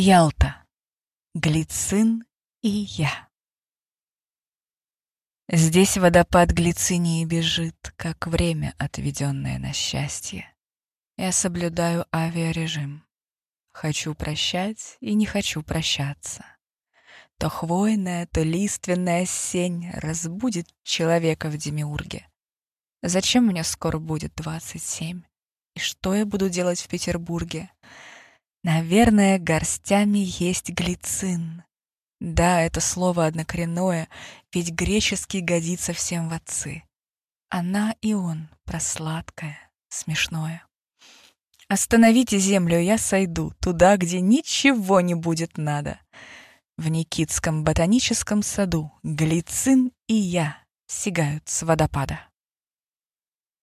Ялта. Глицин и я. Здесь водопад глицинии бежит, как время, отведенное на счастье. Я соблюдаю авиарежим. Хочу прощать и не хочу прощаться. То хвойная, то лиственная сень разбудит человека в демиурге. Зачем мне скоро будет двадцать семь? И что я буду делать в Петербурге? Наверное, горстями есть глицин. Да, это слово однокоренное, ведь греческий годится всем в отцы. Она и он про сладкое, смешное. Остановите землю, я сойду туда, где ничего не будет надо. В Никитском ботаническом саду глицин и я сигают с водопада.